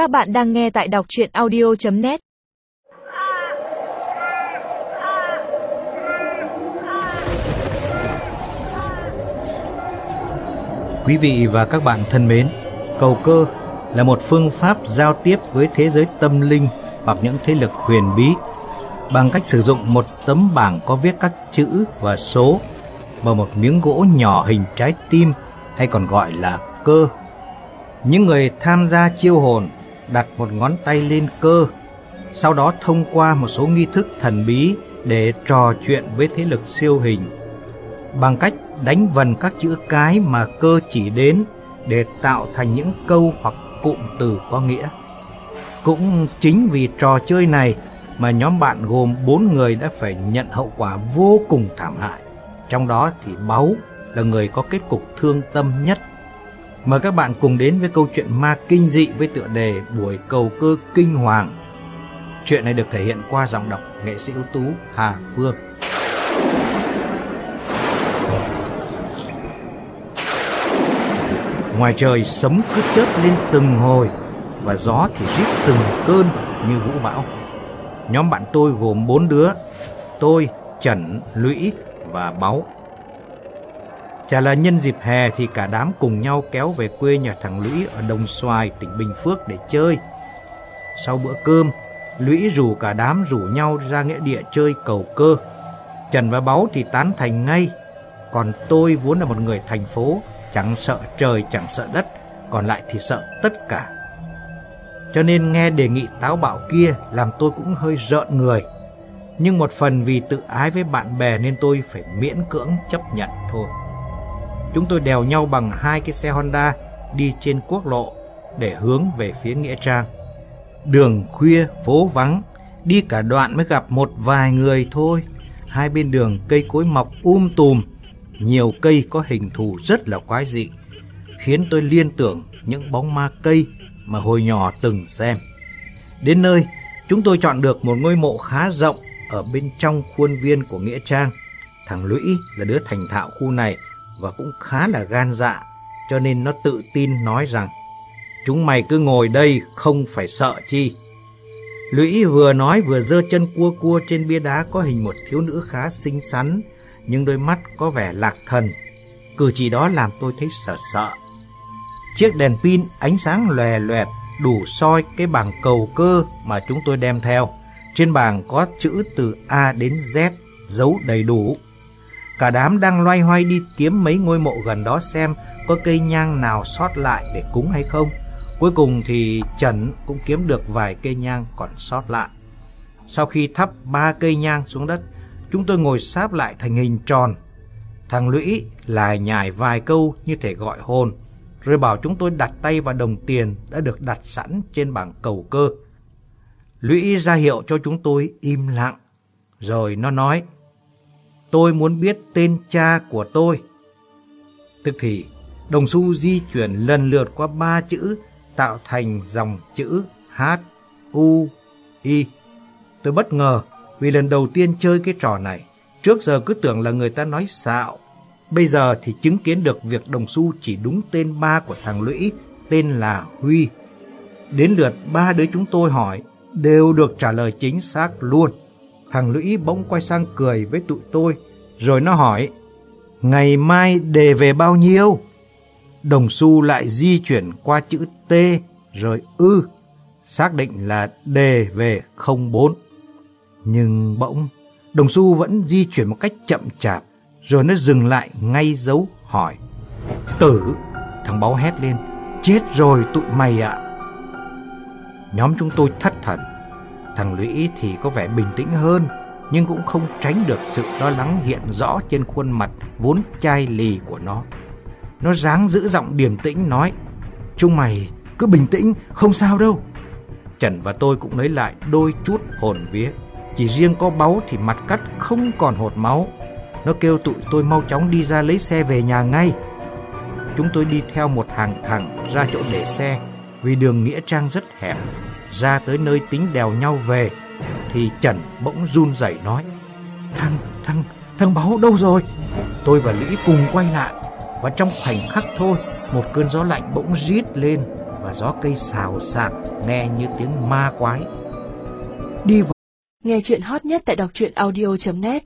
Các bạn đang nghe tại đọc chuyện audio.net Quý vị và các bạn thân mến, cầu cơ là một phương pháp giao tiếp với thế giới tâm linh hoặc những thế lực huyền bí bằng cách sử dụng một tấm bảng có viết các chữ và số và một miếng gỗ nhỏ hình trái tim hay còn gọi là cơ. Những người tham gia chiêu hồn đặt một ngón tay lên cơ, sau đó thông qua một số nghi thức thần bí để trò chuyện với thế lực siêu hình bằng cách đánh vần các chữ cái mà cơ chỉ đến để tạo thành những câu hoặc cụm từ có nghĩa. Cũng chính vì trò chơi này mà nhóm bạn gồm 4 người đã phải nhận hậu quả vô cùng thảm hại. Trong đó thì Báu là người có kết cục thương tâm nhất. Mời các bạn cùng đến với câu chuyện ma kinh dị với tựa đề Buổi cầu cơ kinh hoàng. Chuyện này được thể hiện qua giọng đọc nghệ sĩ ưu tú Hà Phương. Ngoài trời sấm cứ chớp lên từng hồi và gió thì rít từng cơn như vũ bão. Nhóm bạn tôi gồm bốn đứa, tôi, Trần, Lũy và Báu. Chả là nhân dịp hè thì cả đám cùng nhau kéo về quê nhà thằng Lũy ở Đồng Xoài, tỉnh Bình Phước để chơi. Sau bữa cơm, Lũy rủ cả đám rủ nhau ra nghĩa địa chơi cầu cơ. Trần và Báu thì tán thành ngay, còn tôi vốn là một người thành phố, chẳng sợ trời chẳng sợ đất, còn lại thì sợ tất cả. Cho nên nghe đề nghị táo bạo kia làm tôi cũng hơi rợn người. Nhưng một phần vì tự ái với bạn bè nên tôi phải miễn cưỡng chấp nhận thôi. Chúng tôi đèo nhau bằng hai cái xe Honda đi trên quốc lộ để hướng về phía Nghĩa Trang. Đường khuya, phố vắng, đi cả đoạn mới gặp một vài người thôi. Hai bên đường cây cối mọc um tùm, nhiều cây có hình thù rất là quái dị, khiến tôi liên tưởng những bóng ma cây mà hồi nhỏ từng xem. Đến nơi, chúng tôi chọn được một ngôi mộ khá rộng ở bên trong khuôn viên của Nghĩa Trang. Thằng Lũy là đứa thành thạo khu này và cũng khá là gan dạ, cho nên nó tự tin nói rằng Chúng mày cứ ngồi đây không phải sợ chi. Lũy vừa nói vừa dơ chân cua cua trên bia đá có hình một thiếu nữ khá xinh xắn, nhưng đôi mắt có vẻ lạc thần. Cử chỉ đó làm tôi thấy sợ sợ. Chiếc đèn pin ánh sáng lòe loẹt đủ soi cái bảng cầu cơ mà chúng tôi đem theo. Trên bảng có chữ từ A đến Z, dấu đầy đủ. Cả đám đang loay hoay đi kiếm mấy ngôi mộ gần đó xem có cây nhang nào sót lại để cúng hay không. Cuối cùng thì Trần cũng kiếm được vài cây nhang còn sót lại. Sau khi thắp ba cây nhang xuống đất, chúng tôi ngồi sáp lại thành hình tròn. Thằng Lũy lại nhải vài câu như thể gọi hồn, rồi bảo chúng tôi đặt tay vào đồng tiền đã được đặt sẵn trên bảng cầu cơ. Lũy ra hiệu cho chúng tôi im lặng, rồi nó nói, tôi muốn biết tên cha của tôi. Tức thì, đồng xu di chuyển lần lượt qua ba chữ tạo thành dòng chữ H, U, y Tôi bất ngờ vì lần đầu tiên chơi cái trò này. Trước giờ cứ tưởng là người ta nói xạo. Bây giờ thì chứng kiến được việc đồng xu chỉ đúng tên ba của thằng Lũy, tên là Huy. Đến lượt ba đứa chúng tôi hỏi, đều được trả lời chính xác luôn. Thằng Lũy bỗng quay sang cười với tụi tôi, rồi nó hỏi, ngày mai đề về bao nhiêu? Đồng xu lại di chuyển qua chữ T rồi ư, xác định là đề về 04. Nhưng bỗng, đồng xu vẫn di chuyển một cách chậm chạp, rồi nó dừng lại ngay dấu hỏi. Tử, thằng báo hét lên, chết rồi tụi mày ạ. Nhóm chúng tôi thất thần, thằng Lũy thì có vẻ bình tĩnh hơn, nhưng cũng không tránh được sự lo lắng hiện rõ trên khuôn mặt vốn chai lì của nó. Nó dáng giữ giọng điềm tĩnh nói Chúng mày cứ bình tĩnh không sao đâu. Trần và tôi cũng lấy lại đôi chút hồn vía. Chỉ riêng có báu thì mặt cắt không còn hột máu. Nó kêu tụi tôi mau chóng đi ra lấy xe về nhà ngay. Chúng tôi đi theo một hàng thẳng ra chỗ để xe Vì đường Nghĩa Trang rất hẹp. Ra tới nơi tính đèo nhau về Thì Trần bỗng run rẩy nói Thằng, thằng, thằng báu đâu rồi Tôi và Lũy cùng quay lại và trong khoảnh khắc thôi, một cơn gió lạnh bỗng rít lên và gió cây xào xạc nghe như tiếng ma quái. Đi vào Nghe chuyện hot nhất tại đọc truyện audio.net